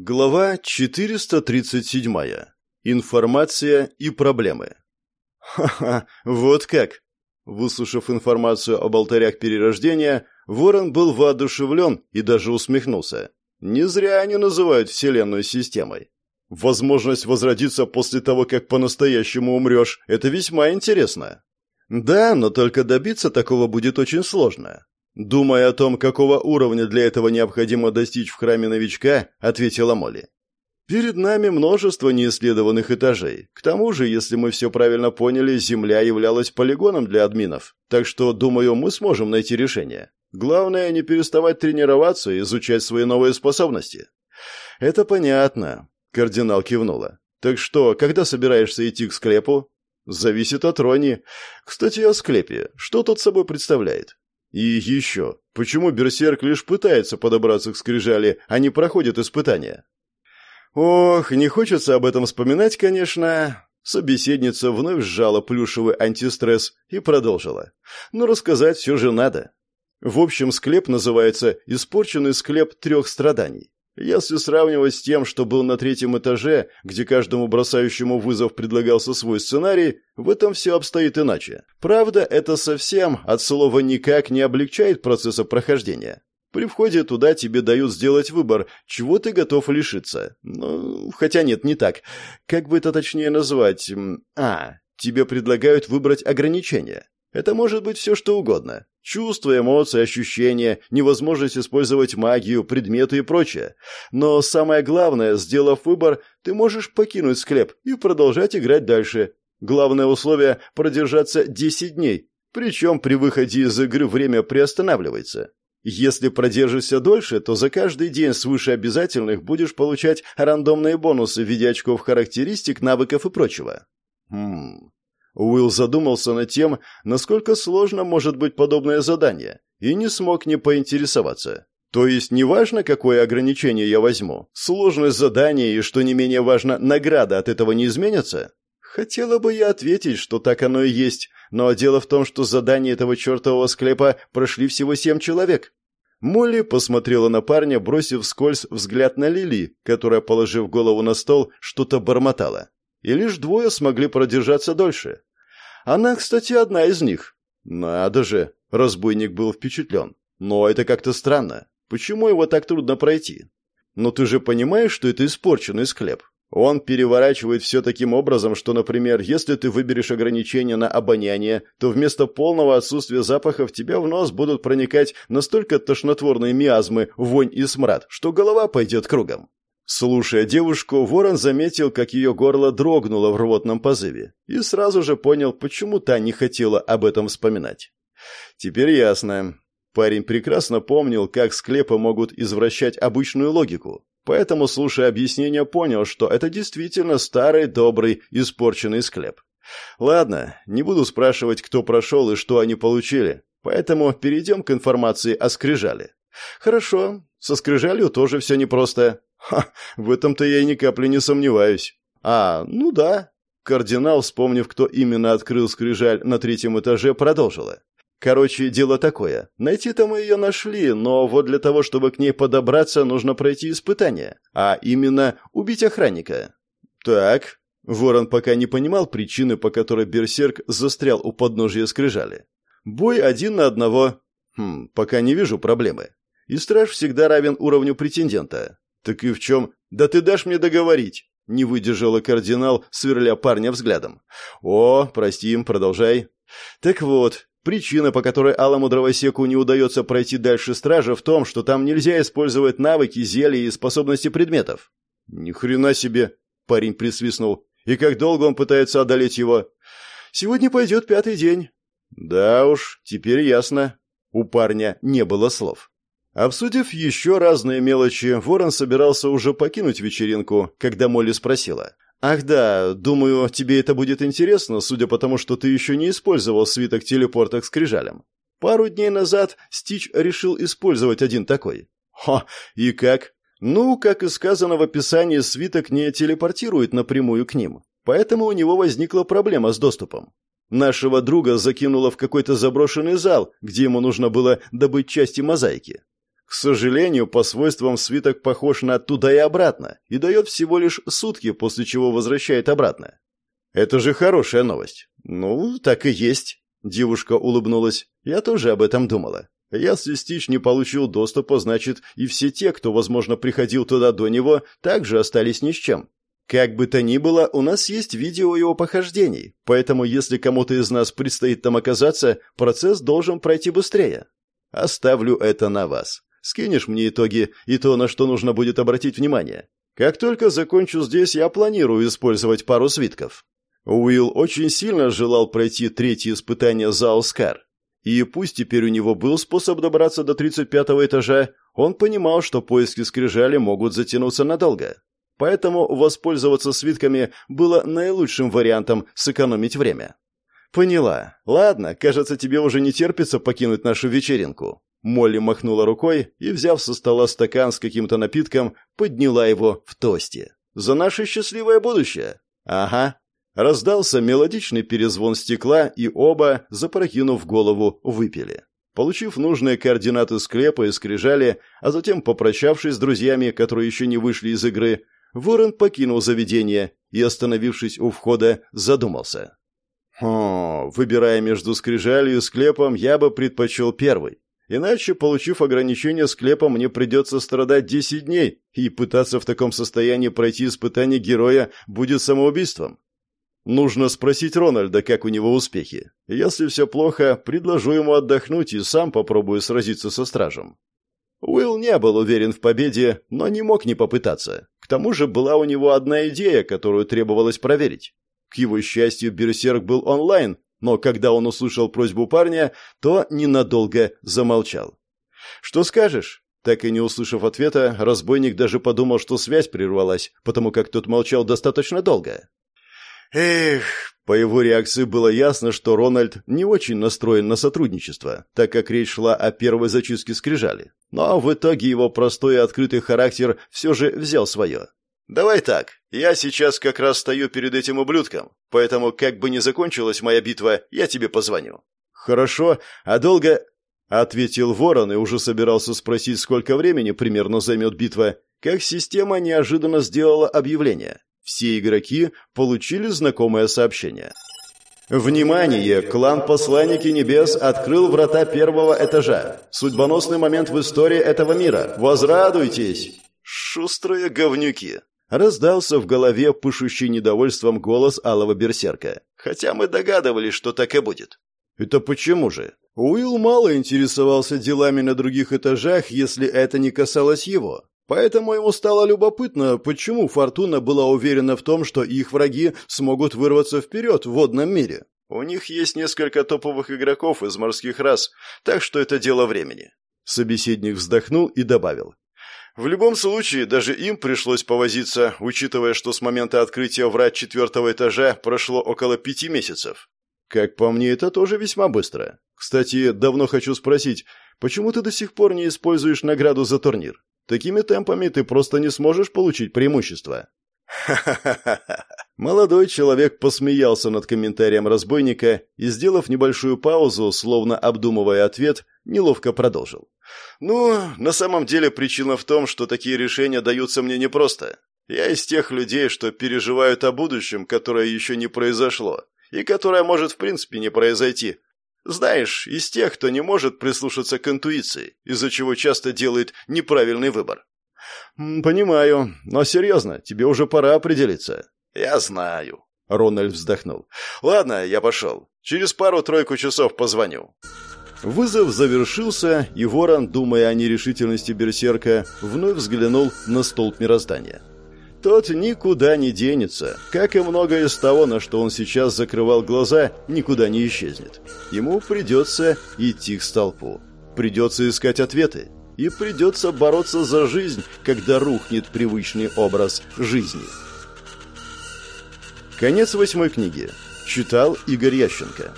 Глава 437. Информация и проблемы. Ха-ха, вот как. Выслушав информацию об алтарях перерождения, Ворон был воодушевлен и даже усмехнулся. Не зря они называют Вселенную системой. Возможность возродиться после того, как по-настоящему умрешь, это весьма интересно. Да, но только добиться такого будет очень сложно. Думая о том, какого уровня для этого необходимо достичь в храме новичка, ответила Молли. Перед нами множество неисследованных этажей. К тому же, если мы все правильно поняли, Земля являлась полигоном для админов. Так что, думаю, мы сможем найти решение. Главное, не переставать тренироваться и изучать свои новые способности. Это понятно. Кардинал кивнула. Так что, когда собираешься идти к склепу? Зависит от Рони. Кстати, о склепе. Что тот собой представляет? И еще, почему Берсерк лишь пытается подобраться к скрижали, а не проходит испытания? Ох, не хочется об этом вспоминать, конечно. Собеседница вновь сжала плюшевый антистресс и продолжила. Но рассказать все же надо. В общем, склеп называется «Испорченный склеп трех страданий». Если сравнивать с тем, что был на третьем этаже, где каждому бросающему вызов предлагался свой сценарий, в этом все обстоит иначе. Правда, это совсем от слова «никак» не облегчает процесса прохождения. При входе туда тебе дают сделать выбор, чего ты готов лишиться. Ну, хотя нет, не так. Как бы это точнее назвать? А, тебе предлагают выбрать ограничения. Это может быть все что угодно. Чувства, эмоции, ощущения, невозможность использовать магию, предметы и прочее. Но самое главное, сделав выбор, ты можешь покинуть склеп и продолжать играть дальше. Главное условие – продержаться 10 дней. Причем при выходе из игры время приостанавливается. Если продержишься дольше, то за каждый день свыше обязательных будешь получать рандомные бонусы в виде очков характеристик, навыков и прочего. Хм, Уилл задумался над тем, насколько сложно может быть подобное задание, и не смог не поинтересоваться. То есть неважно, какое ограничение я возьму, сложность задания и, что не менее важно, награда от этого не изменится? Хотела бы я ответить, что так оно и есть, но дело в том, что задание этого чертового склепа прошли всего семь человек. Молли посмотрела на парня, бросив скользь взгляд на Лили, которая, положив голову на стол, что-то бормотала. И лишь двое смогли продержаться дольше. Она, кстати, одна из них. Надо же, разбойник был впечатлен. Но это как-то странно. Почему его так трудно пройти? Но ты же понимаешь, что это испорченный склеп. Он переворачивает все таким образом, что, например, если ты выберешь ограничение на обоняние, то вместо полного отсутствия запаха в тебя в нос будут проникать настолько тошнотворные миазмы, вонь и смрад, что голова пойдет кругом. Слушая девушку, ворон заметил, как ее горло дрогнуло в рвотном позыве, и сразу же понял, почему та не хотела об этом вспоминать. Теперь ясно. Парень прекрасно помнил, как склепы могут извращать обычную логику, поэтому, слушая объяснение, понял, что это действительно старый, добрый, испорченный склеп. Ладно, не буду спрашивать, кто прошел и что они получили, поэтому перейдем к информации о скрижале. Хорошо, со скрижалью тоже все непросто. Ха, в этом-то я и ни капли не сомневаюсь. А, ну да. Кардинал, вспомнив, кто именно открыл скрижаль на третьем этаже, продолжила. Короче, дело такое. Найти-то мы ее нашли, но вот для того, чтобы к ней подобраться, нужно пройти испытание. А именно, убить охранника. Так. Ворон пока не понимал причины, по которой Берсерк застрял у подножия скрижали. Бой один на одного. Хм, пока не вижу проблемы. И страж всегда равен уровню претендента. «Так и в чем? Да ты дашь мне договорить!» Не выдержала кардинал, сверля парня взглядом. «О, простим, продолжай». «Так вот, причина, по которой Алому Дровосеку не удается пройти дальше стража, в том, что там нельзя использовать навыки, зелья и способности предметов». «Ни хрена себе!» — парень присвистнул. «И как долго он пытается одолеть его?» «Сегодня пойдет пятый день». «Да уж, теперь ясно». У парня не было слов. Обсудив еще разные мелочи, Ворон собирался уже покинуть вечеринку, когда Молли спросила. «Ах да, думаю, тебе это будет интересно, судя по тому, что ты еще не использовал свиток телепорта к скрижалям. Пару дней назад Стич решил использовать один такой». «Хо, и как?» «Ну, как и сказано в описании, свиток не телепортирует напрямую к ним, поэтому у него возникла проблема с доступом. Нашего друга закинуло в какой-то заброшенный зал, где ему нужно было добыть части мозаики. К сожалению, по свойствам свиток похож на туда и обратно и дает всего лишь сутки, после чего возвращает обратно. Это же хорошая новость. Ну, так и есть. Девушка улыбнулась. Я тоже об этом думала. Если Стич не получил доступа, значит, и все те, кто, возможно, приходил туда до него, также остались ни с чем. Как бы то ни было, у нас есть видео его похождений, поэтому если кому-то из нас предстоит там оказаться, процесс должен пройти быстрее. Оставлю это на вас. Скинешь мне итоги и то, на что нужно будет обратить внимание. Как только закончу здесь, я планирую использовать пару свитков. Уилл очень сильно желал пройти третье испытание за Оскар. И пусть теперь у него был способ добраться до 35 этажа, он понимал, что поиски скрижали могут затянуться надолго. Поэтому воспользоваться свитками было наилучшим вариантом сэкономить время. «Поняла. Ладно, кажется, тебе уже не терпится покинуть нашу вечеринку». Молли махнула рукой и, взяв со стола стакан с каким-то напитком, подняла его в тосте. «За наше счастливое будущее!» «Ага». Раздался мелодичный перезвон стекла, и оба, запрокинув голову, выпили. Получив нужные координаты склепа и скрижали, а затем попрощавшись с друзьями, которые еще не вышли из игры, Ворон покинул заведение и, остановившись у входа, задумался. «Хм, выбирая между скрижалью и склепом, я бы предпочел первый. Иначе, получив ограничение склепа, мне придется страдать 10 дней, и пытаться в таком состоянии пройти испытание героя будет самоубийством. Нужно спросить Рональда, как у него успехи. Если все плохо, предложу ему отдохнуть и сам попробую сразиться со стражем. Уилл не был уверен в победе, но не мог не попытаться. К тому же была у него одна идея, которую требовалось проверить. К его счастью, Берсерк был онлайн, но когда он услышал просьбу парня, то ненадолго замолчал. «Что скажешь?» Так и не услышав ответа, разбойник даже подумал, что связь прервалась, потому как тот молчал достаточно долго. Эх, по его реакции было ясно, что Рональд не очень настроен на сотрудничество, так как речь шла о первой зачистке скрижали. Но в итоге его простой и открытый характер все же взял свое. «Давай так, я сейчас как раз стою перед этим ублюдком, поэтому как бы ни закончилась моя битва, я тебе позвоню». «Хорошо, а долго...» — ответил Ворон и уже собирался спросить, сколько времени примерно займет битва, как система неожиданно сделала объявление. Все игроки получили знакомое сообщение. Внимание! Клан Посланники Небес открыл врата первого этажа. Судьбоносный момент в истории этого мира. Возрадуйтесь! Шустрые говнюки! Раздался в голове пышущий недовольством голос Алого Берсерка. Хотя мы догадывались, что так и будет. Это почему же? Уилл мало интересовался делами на других этажах, если это не касалось его. Поэтому ему стало любопытно, почему Фортуна была уверена в том, что их враги смогут вырваться вперед в водном мире. У них есть несколько топовых игроков из морских рас, так что это дело времени. Собеседник вздохнул и добавил. В любом случае, даже им пришлось повозиться, учитывая, что с момента открытия врат четвертого этажа прошло около пяти месяцев. Как по мне, это тоже весьма быстро. Кстати, давно хочу спросить, почему ты до сих пор не используешь награду за турнир? Такими темпами ты просто не сможешь получить преимущество. Ха-ха-ха. Молодой человек посмеялся над комментарием разбойника и, сделав небольшую паузу, словно обдумывая ответ, неловко продолжил. «Ну, на самом деле причина в том, что такие решения даются мне непросто. Я из тех людей, что переживают о будущем, которое еще не произошло, и которое может в принципе не произойти, знаешь, из тех, кто не может прислушаться к интуиции, из-за чего часто делает неправильный выбор. Понимаю, но серьезно, тебе уже пора определиться. Я знаю. Рональд вздохнул. Ладно, я пошел. Через пару-тройку часов позвоню. Вызов завершился, и Ворон, думая о нерешительности берсерка, вновь взглянул на столб мироздания. Тот никуда не денется, как и многое из того, на что он сейчас закрывал глаза, никуда не исчезнет. Ему придется идти к столпу. Придется искать ответы. И придется бороться за жизнь, когда рухнет привычный образ жизни. Конец восьмой книги. Читал Игорь Ященко.